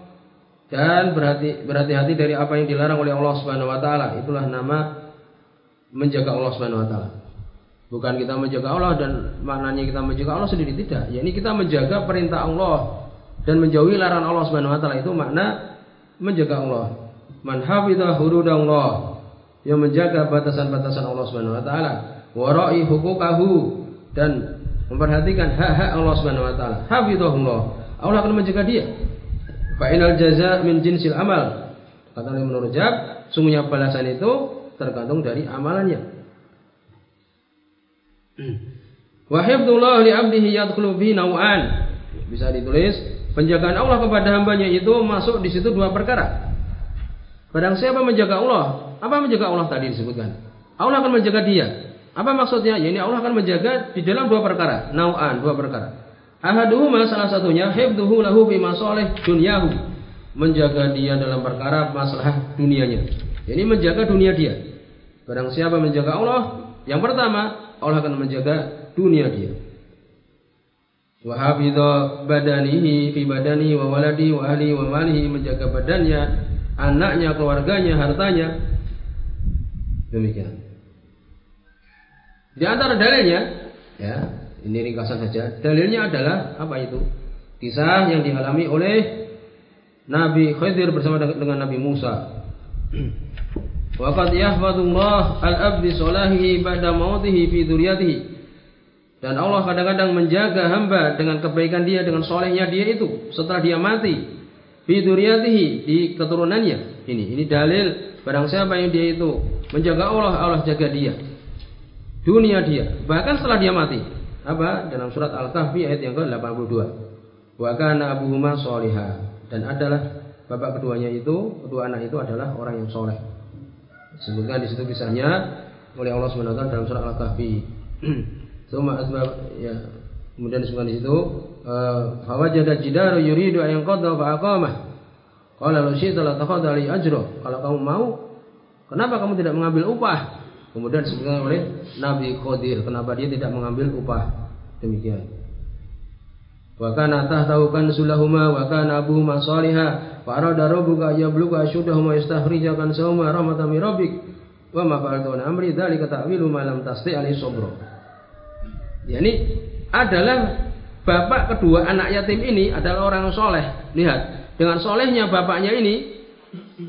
dan berhati berhati-hati dari apa yang dilarang oleh Allah Subhanahu wa taala. Itulah nama menjaga Allah Subhanahu wa taala. Bukan kita menjaga Allah dan maknanya kita menjaga Allah sendiri tidak. Ya ini kita menjaga perintah Allah dan menjauhi larangan Allah Subhanahu wa taala itu makna menjaga Allah. Man hafidha hududallah yang menjaga batasan-batasan Allah Subhanahu wa taala, wa ra'i huquqahu dan memperhatikan hak-hak Allah Subhanahu wa taala. Hafidhahullah. Allah akan menjaga dia. Fa inal jaza min jinsil amal. Kata Imam Rajab, sungguhnya balasan itu tergantung dari amalannya. Wa hifdzullah li 'abdihi yadkhulu fi naw'an. Bisa ditulis penjagaan Allah kepada hambanya itu masuk di situ dua perkara. Barang siapa menjaga Allah, apa menjaga Allah tadi disebutkan? Allah akan menjaga dia. Apa maksudnya? Ya ini Allah akan menjaga di dalam dua perkara, nau'an, dua perkara. Ahaduhuma salah satunya hifdzuhu lahu fi masalih dunyahu. Menjaga dia dalam perkara masalah dunianya. Ini menjaga dunia dia. Barang siapa menjaga Allah, yang pertama Allah akan menjaga dunia dia. Wa hafidha badanihi fi badani wa waladi wa ahli wa malihi menjaga badannya, anaknya, keluarganya, hartanya. Demikian. Di antara dalilnya, ya, ini ringkasan saja. Dalilnya adalah apa itu? Kisah yang dialami oleh Nabi Khidir bersama dengan Nabi Musa. Wa qad yahfadullah al-abdi solahihi ba'da mautihi fi dzurriyyatihi. Dan Allah kadang-kadang menjaga hamba dengan kebaikan dia dengan solehnya dia itu setelah dia mati fi di keturunannya. Ini ini dalil barang siapa yang dia itu menjaga Allah Allah jaga dia. Dunia dia bahkan setelah dia mati. Apa? Dalam surat Al-Kahfi ayat yang ke-82. Wa kana abuhuma sholiha dan adalah bapak keduanya itu kedua anak itu adalah orang yang soleh Sebutkan di situ kisahnya oleh Allah SWT dalam surah Al-Kahfi. Suma asbab ya kemudian disebutkan di situ eh, fawajada jidaru yuridu an yanqadha fa aqamah. Qala law syi'ta la taqadha li ajra. Kalau kamu mau, kenapa kamu tidak mengambil upah? Kemudian disebutkan oleh Nabi Khadir, kenapa dia tidak mengambil upah? Demikian. Wa kana tahtahu sulahuma wa kana abuhuma salihah fa arada rabbuka yablugha ashuddahuma yastakhrija kansahuma rahmatan min rabbik wa ma fa'altu amri dzalika ta'wilu ma lam tasti ali sabra. Yani adalah bapak kedua anak yatim ini adalah orang soleh. Lihat, dengan solehnya bapaknya ini,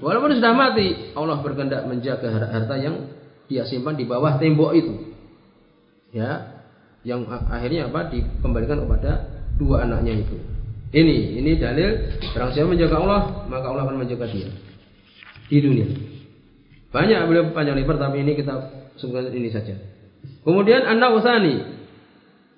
walaupun sudah mati, Allah berkehendak menjaga harta yang dia simpan di bawah tembok itu. Ya, yang akhirnya apa? Dikembalikan kepada dua anaknya itu. Ini, ini dalil barang siapa menjaga Allah, maka Allah akan menjaga dia di dunia. Banyak beliau panjang lebar tapi ini kita sebutkan ini saja. Kemudian anak usani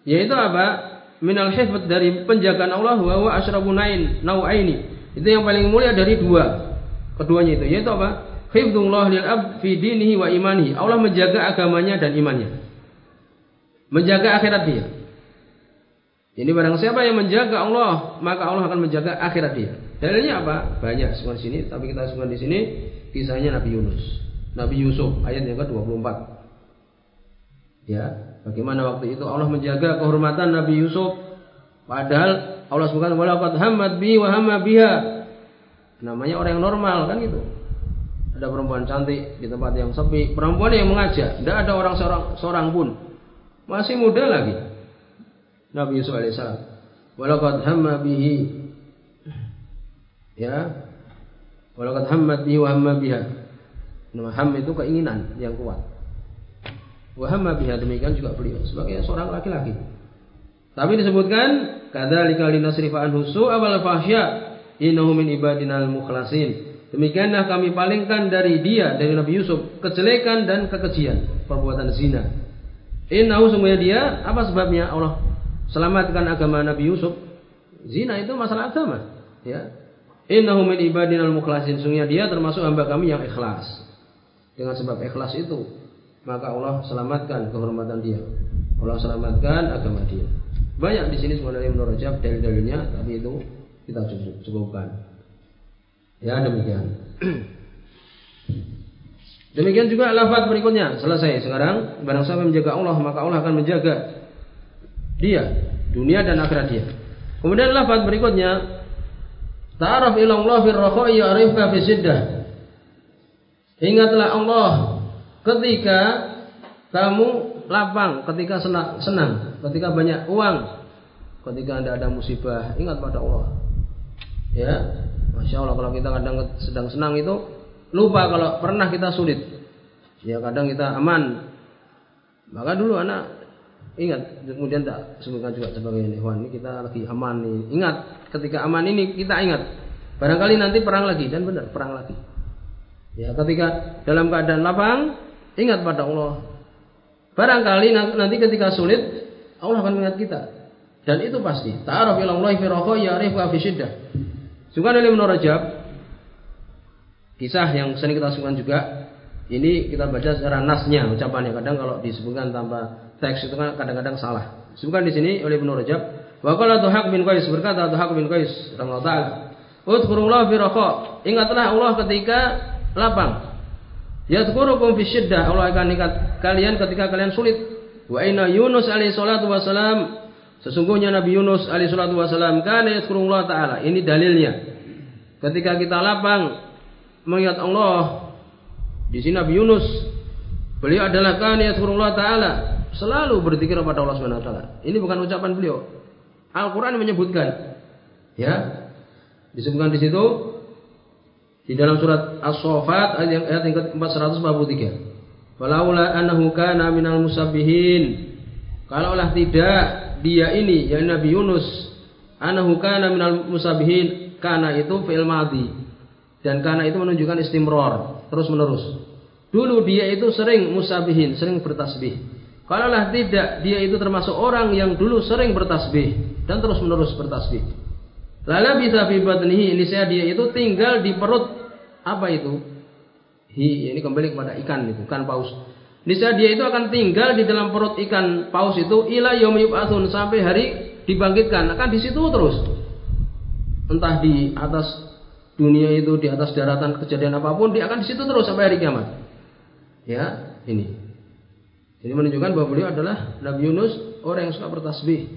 yaitu apa? Minal hifd dari penjagaan Allah wa wa asyrabun nain nau'aini. Itu yang paling mulia dari dua. Keduanya itu yaitu apa? Hifdullah lil ab fi dinihi wa imanihi. Allah menjaga agamanya dan imannya. Menjaga akhirat dia. Ini barang siapa yang menjaga Allah, maka Allah akan menjaga akhirat dia. Dalilnya apa? Banyak semua di sini, tapi kita semua di sini kisahnya Nabi Yunus. Nabi Yusuf ayat yang ke-24. Ya, bagaimana waktu itu Allah menjaga kehormatan Nabi Yusuf padahal Allah sebutkan walaqad hamad bi wa hamma biha. Namanya orang yang normal kan gitu. Ada perempuan cantik di tempat yang sepi, perempuan yang mengajak, tidak ada orang seorang seorang pun. Masih muda lagi. Nabi Yusuf alaihissalam. Walaqad hamma bihi ya walaqad hammat bihi wa hamma. Nama ham itu keinginan yang kuat. Wa hamma demikian juga beliau sebagai seorang laki-laki. Tapi disebutkan kadzalika linasrifa anhu su'a wal fahsya innahu min ibadinal mukhlasin. Demikianlah kami palingkan dari dia dari Nabi Yusuf kejelekan dan kekejian perbuatan zina. Innahu sungguhnya dia apa sebabnya Allah selamatkan agama Nabi Yusuf. Zina itu masalah agama, ya. Innahu min ibadinal mukhlasin. Sungguhnya dia termasuk hamba kami yang ikhlas. Dengan sebab ikhlas itu, maka Allah selamatkan kehormatan dia. Allah selamatkan agama dia. Banyak di sini sebenarnya menurut Rajab dalil-dalilnya, tapi itu kita cukup, cukupkan. Ya demikian. Demikian juga lafaz berikutnya. Selesai sekarang. Barang siapa menjaga Allah, maka Allah akan menjaga dia, dunia dan akhirat dia. Kemudian lafaz berikutnya, ta'aruf ila Allah fi rakha'i ya'rifka fi siddah. Ingatlah Allah ketika kamu lapang, ketika senang, ketika banyak uang, ketika anda ada musibah, ingat pada Allah. Ya, masya Allah kalau kita kadang sedang senang itu lupa kalau pernah kita sulit. Ya kadang kita aman. Maka dulu anak Ingat, kemudian tak sebutkan juga sebagai ikhwan ini kita lagi aman nih. Ingat, ketika aman ini kita ingat. Barangkali nanti perang lagi dan benar perang lagi. Ya, ketika dalam keadaan lapang, ingat pada Allah. Barangkali nanti ketika sulit, Allah akan mengingat kita. Dan itu pasti. Ta'aruf ila Allah fi ya'rifka fi. Juga dari Ibnu Rajab kisah yang sering kita sebutkan juga ini kita baca secara nasnya ucapannya kadang kalau disebutkan tanpa teks itu kan kadang-kadang salah. Disebutkan di sini oleh Ibnu Rajab, wa qala Tuhaq bin Qais berkata Tuhaq bin Qais rahimahullah taala, "Udhkurullah fi raqa." Ingatlah Allah ketika lapang. Yadhkurukum fi syiddah. Allah akan ingat kalian ketika kalian sulit. Wa inna Yunus alaihi salatu wasalam sesungguhnya Nabi Yunus alaihi salatu wasalam kana yadhkurullah taala. Ini dalilnya. Ketika kita lapang mengingat Allah di sini Nabi Yunus beliau adalah kana yadhkurullah taala selalu berzikir kepada Allah Subhanahu wa taala. Ini bukan ucapan beliau. Al-Qur'an menyebutkan. Ya. Disebutkan di situ di dalam surat As-Saffat ayat yang, ayat yang ke-443. Falaula annahu kana minal musabbihin. Kalaulah tidak dia ini yang Nabi Yunus annahu kana minal musabbihin kana itu fi'il madhi dan kana itu menunjukkan istimror terus menerus. Dulu dia itu sering musabihin, sering bertasbih. Kalaulah tidak, dia itu termasuk orang yang dulu sering bertasbih dan terus menerus bertasbih. Lala bisa fi batnihi, ini saya dia itu tinggal di perut apa itu? Hi ini kembali kepada ikan itu, ikan paus. Niscaya dia itu akan tinggal di dalam perut ikan paus itu ila yaum yub'atsun sampai hari dibangkitkan. Akan di situ terus. Entah di atas dunia itu, di atas daratan kejadian apa pun, dia akan di situ terus sampai hari kiamat. Ya, ini. Ini menunjukkan bahwa beliau adalah Nabi Yunus, orang yang suka bertasbih.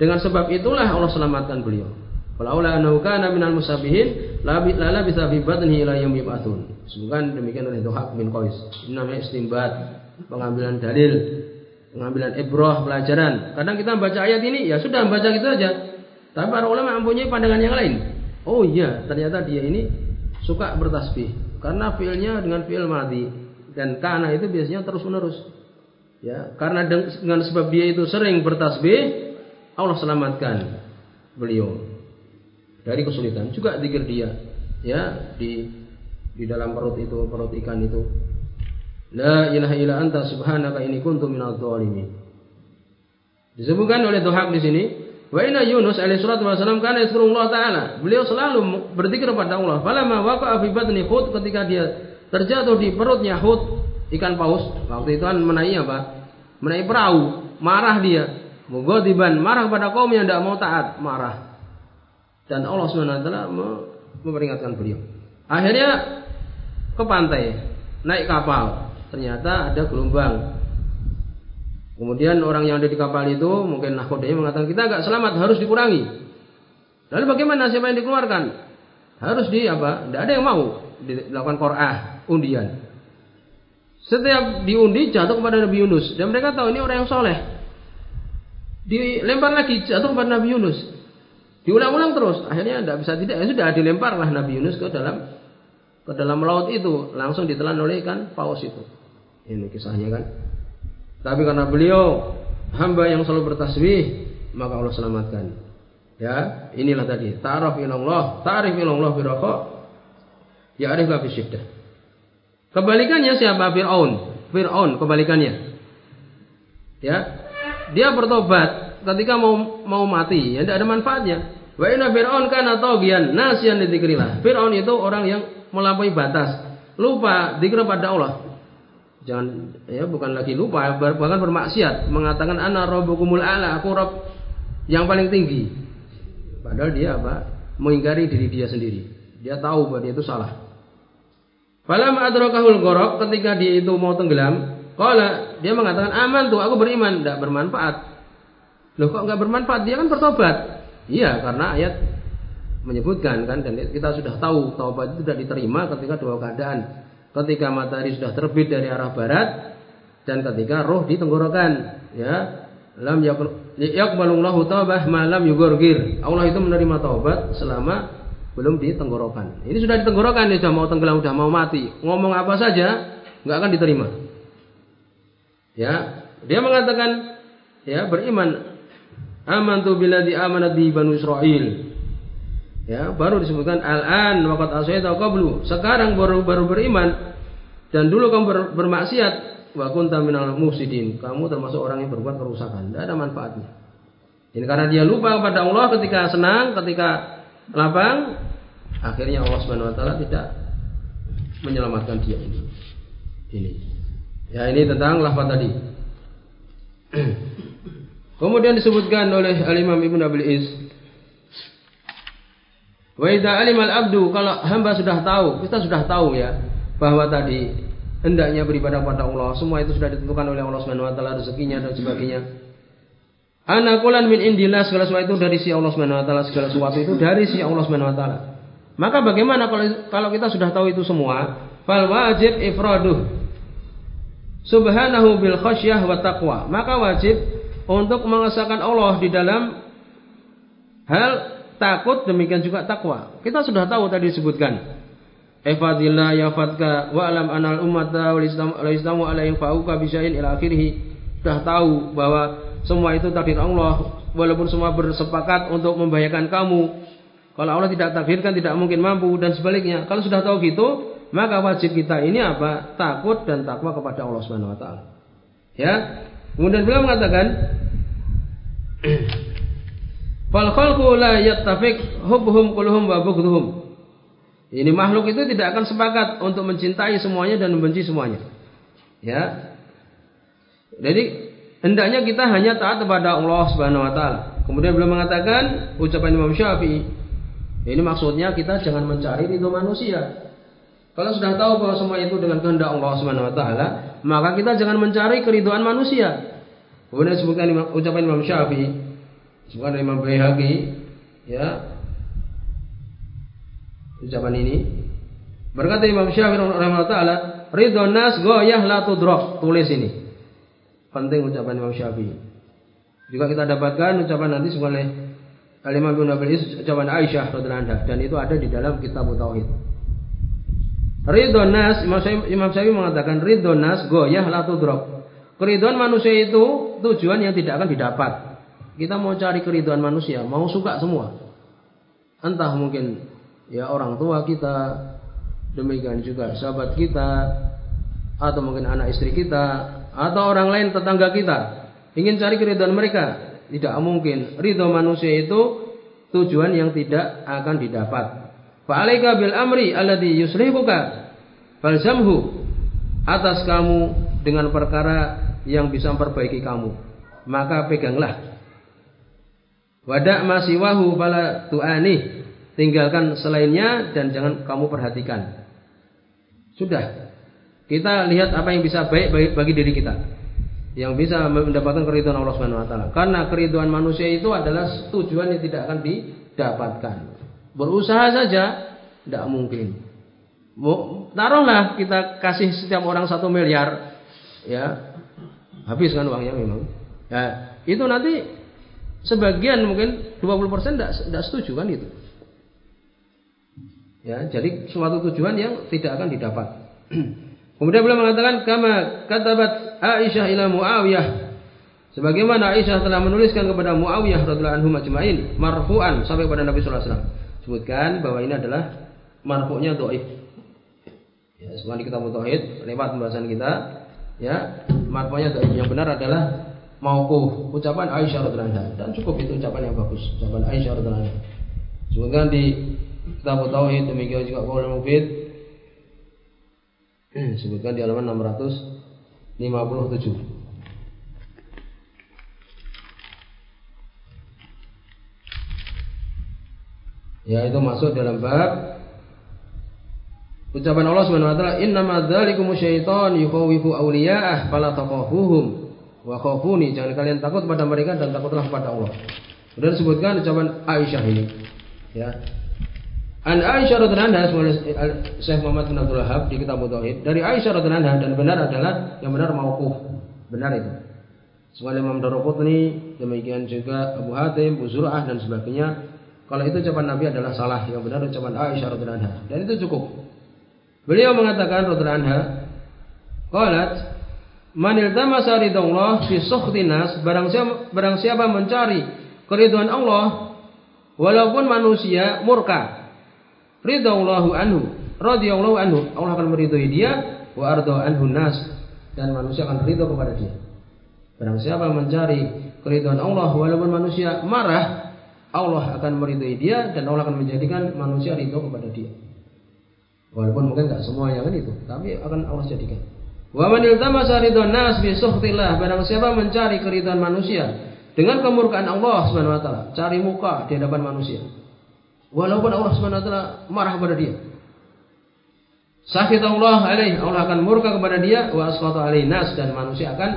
Dengan sebab itulah Allah selamatkan beliau. Walaula annahu kana minal musabihin la bisa fi batnihi ila yaum. Semoga demikian oleh Dohak bin Qais. Ini namanya istimbat, pengambilan dalil, pengambilan ibrah, pelajaran. Kadang kita baca ayat ini, ya sudah baca gitu aja. Tapi para ulama mempunyai pandangan yang lain. Oh iya, ternyata dia ini suka bertasbih. Karena fiilnya dengan fiil mati dan kana itu biasanya terus menerus. Ya, karena dengan sebab dia itu sering bertasbih, Allah selamatkan beliau dari kesulitan juga zikir dia ya di di dalam perut itu perut ikan itu la ilaha illa anta subhanaka ini kuntu minadh dhalimin disebutkan oleh Tuhak di sini wa inna Yunus alaihi salatu wasallam kana yazkurullah taala. Beliau selalu berzikir kepada Allah falamma waqa'a fi batni hud ketika dia terjatuh di perutnya hud ikan paus. Waktu itu kan menaiki apa? Menaiki perahu marah dia. Mugadiban marah pada kaum yang tidak mau taat marah. Dan Allah SWT memperingatkan beliau. Akhirnya ke pantai, naik kapal. Ternyata ada gelombang. Kemudian orang yang ada di kapal itu mungkin nakodanya mengatakan kita agak selamat harus dikurangi. Lalu bagaimana siapa yang dikeluarkan? Harus di apa? Tidak ada yang mau dilakukan korah undian. Setiap diundi jatuh kepada Nabi Yunus dan mereka tahu ini orang yang soleh. Dilempar lagi jatuh kepada Nabi Yunus. Diulang-ulang terus, akhirnya tidak bisa tidak, ya sudah dilemparlah Nabi Yunus ke dalam ke dalam laut itu, langsung ditelan oleh ikan paus itu. Ini kisahnya kan. Tapi karena beliau hamba yang selalu bertasbih, maka Allah selamatkan. Ya, inilah tadi. Ta'aruf ilallah, ta'arif ilallah fi raqa, ya'rifka fi syiddah. Kebalikannya siapa? Fir'aun. Fir'aun kebalikannya. Ya. Dia bertobat ketika mau mau mati, ya tidak ada manfaatnya. Wa inna Fir'aun kana taghiyan nasiyan dzikrillah. Fir'aun itu orang yang melampaui batas, lupa zikir pada Allah. Jangan ya bukan lagi lupa, bahkan bermaksiat, mengatakan ana rabbukumul a'la, aku Rabb yang paling tinggi. Padahal dia apa? Mengingkari diri dia sendiri. Dia tahu bahwa dia itu salah. Falam adrakahul gharaq ketika dia itu mau tenggelam, qala dia mengatakan aman tuh aku beriman, tidak bermanfaat. Loh kok nggak bermanfaat? Dia kan bertobat. Iya, karena ayat menyebutkan kan dan kita sudah tahu taubat itu tidak diterima ketika dua keadaan. Ketika matahari sudah terbit dari arah barat dan ketika roh di tenggorokan, ya. Lam yaqbalullahu taubah malam yugorgir. Allah itu menerima taubat selama belum di tenggorokan. Ini sudah di tenggorokan, dia sudah mau tenggelam, sudah mau mati. Ngomong apa saja nggak akan diterima. Ya, dia mengatakan ya beriman amantu billadzi amanat bi Banu Israil. Ya, baru disebutkan al-an waqad asaita qablu. Sekarang baru baru beriman dan dulu kamu ber, bermaksiat wa kunta minal mufsidin. Kamu termasuk orang yang berbuat kerusakan. Tidak ada manfaatnya. Ini karena dia lupa kepada Allah ketika senang, ketika lapang, akhirnya Allah Subhanahu wa taala tidak menyelamatkan dia ini. Ini. Ya, ini tentang lafaz tadi. Kemudian disebutkan oleh Al-Imam Ibn Abil Is. Wa idza alimal abdu kalau hamba sudah tahu, kita sudah tahu ya bahwa tadi hendaknya beribadah kepada Allah, semua itu sudah ditentukan oleh Allah Subhanahu wa taala rezekinya dan sebagainya. Anakulan min indillah segala sesuatu itu dari si Allah Subhanahu wa taala, segala sesuatu itu dari si Allah Subhanahu wa taala. Maka bagaimana kalau kalau kita sudah tahu itu semua? Fal wajib ifraduh subhanahu bil khasyah wa taqwa. Maka wajib untuk mengesahkan Allah di dalam hal takut demikian juga takwa. Kita sudah tahu tadi disebutkan. Ifadillah yafatka wa alam anal ummata wal islamu ala yang fa'uka bisya'in ila akhirih. Sudah tahu bahwa semua itu takdir Allah walaupun semua bersepakat untuk membahayakan kamu. Kalau Allah tidak takdirkan tidak mungkin mampu dan sebaliknya. Kalau sudah tahu gitu, maka wajib kita ini apa? Takut dan takwa kepada Allah Subhanahu wa taala. Ya. Kemudian beliau mengatakan Fal khalqu la yattafiq hubhum kulluhum wa bughdhum. Ini makhluk itu tidak akan sepakat untuk mencintai semuanya dan membenci semuanya. Ya. Jadi hendaknya kita hanya taat kepada Allah Subhanahu wa taala. Kemudian beliau mengatakan ucapan Imam Syafi'i. Ini maksudnya kita jangan mencari ridho manusia. Kalau sudah tahu bahwa semua itu dengan kehendak Allah Subhanahu wa taala, maka kita jangan mencari keriduan manusia. Kemudian disebutkan ucapan Imam Syafi'i, disebutkan Imam Baihaqi, ya. Ucapan ini berkata Imam Syafi'i rahimahullah taala, ridho nas goyah la tudrak. Tulis ini. Penting ucapan Imam Syafi'i. Juga kita dapatkan ucapan nanti oleh Al-Imam Ibnu Abil ucapan Aisyah radhiyallahu dan itu ada di dalam kitab Tauhid. Ridho nas, Imam Syafi'i mengatakan ridho nas goyah la tudrok. Keridhaan manusia itu tujuan yang tidak akan didapat. Kita mau cari keridhaan manusia, mau suka semua. Entah mungkin ya orang tua kita, demikian juga sahabat kita, atau mungkin anak istri kita, atau orang lain tetangga kita. Ingin cari keridhaan mereka, tidak mungkin. Ridho manusia itu tujuan yang tidak akan didapat. Fa'alaika bil amri alladhi yuslihuka falzamhu atas kamu dengan perkara yang bisa memperbaiki kamu maka peganglah wadak masiwahu fala tu'ani. Tinggalkan selainnya dan jangan kamu perhatikan. Sudah. Kita lihat apa yang bisa baik bagi, diri kita. Yang bisa mendapatkan keridhaan Allah Subhanahu wa taala. Karena keridhaan manusia itu adalah tujuan yang tidak akan didapatkan. Berusaha saja tidak mungkin. Taruhlah kita kasih setiap orang satu miliar, ya. Habis kan uangnya memang. Ya, itu nanti sebagian mungkin 20% persen tidak setuju kan itu. Ya, jadi suatu tujuan yang tidak akan didapat. Kemudian beliau mengatakan kama katabat Aisyah ila Muawiyah sebagaimana Aisyah telah menuliskan kepada Muawiyah radhiyallahu anhu majma'in marfu'an sampai kepada Nabi sallallahu alaihi wasallam sebutkan bahwa ini adalah marfu'nya dhaif. Ya, semua di tauhid lewat pembahasan kita, ya, marfu'nya dhaif. Yang benar adalah mauquf, ucapan Aisyah radhiyallahu dan cukup itu ucapan yang bagus, ucapan Aisyah radhiyallahu anha. Sebutkan di kitab tauhid demikian juga Qaul Mufid. Sebutkan di halaman 657. ya itu masuk dalam bab ucapan Allah Subhanahu wa taala innama syaitan yukhawifu awliya'ah fala wa khafuni jangan kalian takut pada mereka dan takutlah kepada Allah. Kemudian disebutkan ucapan Aisyah ini ya An Aisyah radhiyallahu anha Syekh Muhammad bin Abdul Wahab di kitab Tauhid dari Aisyah radhiyallahu anha dan benar adalah yang benar mauquf. Benar itu. Semua Imam Daruqutni, demikian juga Abu Hatim, Abu Zur'ah dan sebagainya kalau itu ucapan Nabi adalah salah, yang benar ucapan Aisyah radhiyallahu anha. Dan itu cukup. Beliau mengatakan radhiyallahu anha, qalat Man iltamasa ridallah fi sukhtinas barang siapa, barang siapa mencari keridhaan Allah walaupun manusia murka ridallahu anhu radhiyallahu anhu Allah akan meridhoi dia wa arda anhu nas dan manusia akan ridho kepada dia barang siapa mencari keridhaan Allah walaupun manusia marah Allah akan meridhai dia dan Allah akan menjadikan manusia ridho kepada dia. Walaupun mungkin tidak semuanya kan itu, tapi akan Allah jadikan. Wa man iltamasa ridwan nas bi suhtillah, barang siapa mencari keridhaan manusia dengan kemurkaan Allah Subhanahu wa taala, cari muka di hadapan manusia. Walaupun Allah Subhanahu wa taala marah kepada dia. Sakit Allah alaih, Allah akan murka kepada dia, wa asqata alaih nas dan manusia akan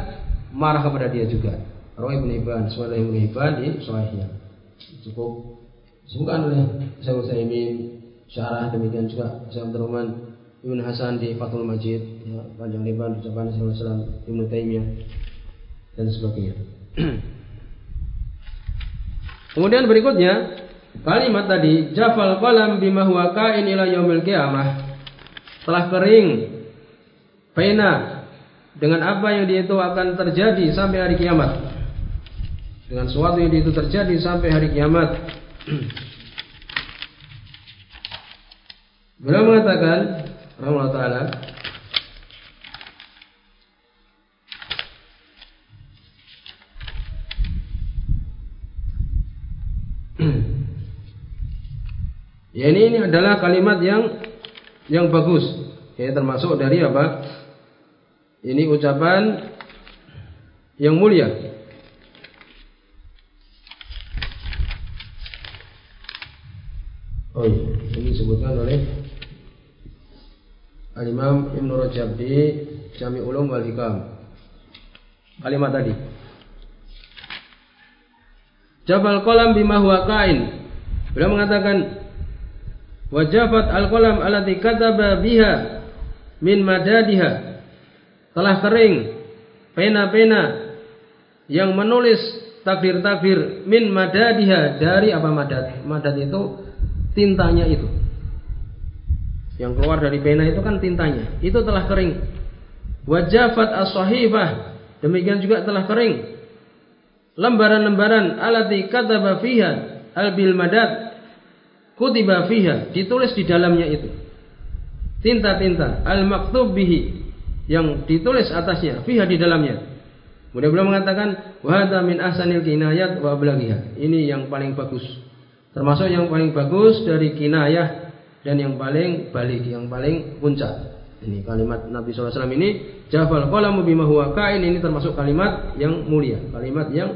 marah kepada dia juga. Rawi bin Ibn, Suhail bin Ibn di Sahihnya cukup disebutkan oleh Syekh Utsaimin syarah demikian juga Syekh Abdul Rahman Ibn Hasan di Fathul Majid ya, panjang lebar ucapan Syekh Islam Ibnu Taimiyah dan sebagainya. Kemudian berikutnya kalimat tadi jafal qalam bima huwa kain ila yaumil qiyamah telah kering pena dengan apa yang dia itu akan terjadi sampai hari kiamat dengan sesuatu yang itu terjadi sampai hari kiamat. Beliau mengatakan, adalah kalimat yang yang bagus. Ya termasuk dari apa? Ini ucapan yang mulia. Oh iya, ini disebutkan oleh Al-Imam Ibn Rajab di Jami Ulum wal Hikam. Kalimat tadi. Jabal kolam bima huwa kain. Beliau mengatakan Wajafat al-qalam alati kataba biha min madadiha. Telah kering pena-pena yang menulis takdir-takdir min madadiha dari apa madad? Madad itu tintanya itu. Yang keluar dari pena itu kan tintanya. Itu telah kering. Wajafat as-sahifah. Demikian juga telah kering. Lembaran-lembaran alati kataba fiha al-bil madad kutiba fiha. Ditulis di dalamnya itu. Tinta-tinta. Al maktub bihi. Yang ditulis atasnya. Fiha di dalamnya. Kemudian beliau mengatakan wahada min ahsanil kinayat wa blaghiha ini yang paling bagus. Termasuk yang paling bagus dari kinayah dan yang paling balik yang paling puncak. Ini kalimat Nabi SAW ini. Jafal qalamu bima huwa kain. Ini termasuk kalimat yang mulia. Kalimat yang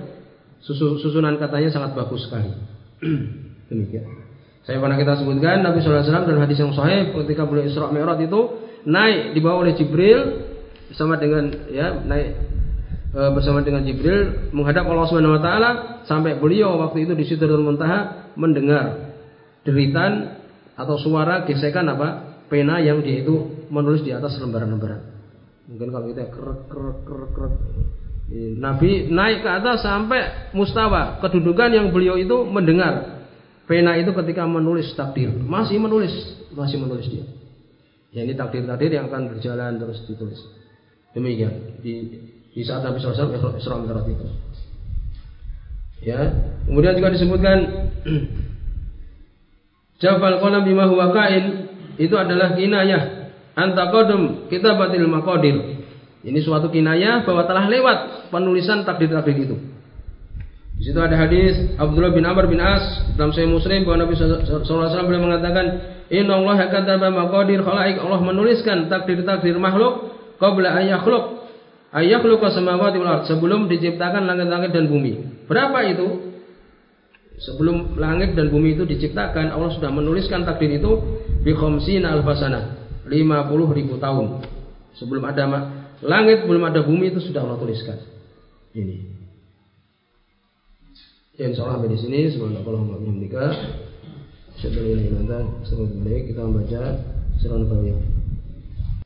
susunan katanya sangat bagus sekali. Demikian saya pernah kita sebutkan Nabi SAW dalam hadis yang sahih ketika beliau Isra Mi'raj itu naik dibawa oleh Jibril bersama dengan ya naik e, bersama dengan Jibril menghadap Allah Subhanahu wa taala sampai beliau waktu itu di Sidratul Muntaha mendengar deritan atau suara gesekan apa pena yang dia itu menulis di atas lembaran-lembaran. Mungkin kalau kita krek krek krek krek Nabi naik ke atas sampai mustawa kedudukan yang beliau itu mendengar Pena itu ketika menulis takdir, masih menulis, masih menulis dia. Ya ini takdir-takdir yang akan berjalan terus ditulis. Demikian di di saat Nabi SAW Isra Mi'raj itu. Ya, kemudian juga disebutkan Jafal qalam bima huwa kain itu adalah kinayah antaqadum kitabatil maqadir. Ini suatu kinayah bahwa telah lewat penulisan takdir-takdir itu. Di situ ada hadis Abdullah bin Amr bin As dalam Sahih Muslim bahwa Nabi SAW beliau mengatakan, Inna Allah kataba maqadir khalaik Allah menuliskan takdir-takdir makhluk qabla an yakhluq ay yakhluqa samawati wal sebelum diciptakan langit-langit dan bumi. Berapa itu? Sebelum langit dan bumi itu diciptakan, Allah sudah menuliskan takdir itu bi khamsina alfasana, 50 ribu tahun. Sebelum ada langit, belum ada bumi itu sudah Allah tuliskan. Ini. Ya insya Allah di sini semoga Allah memberkati. Syukur ini nanti kita membaca surah Al-Fatihah.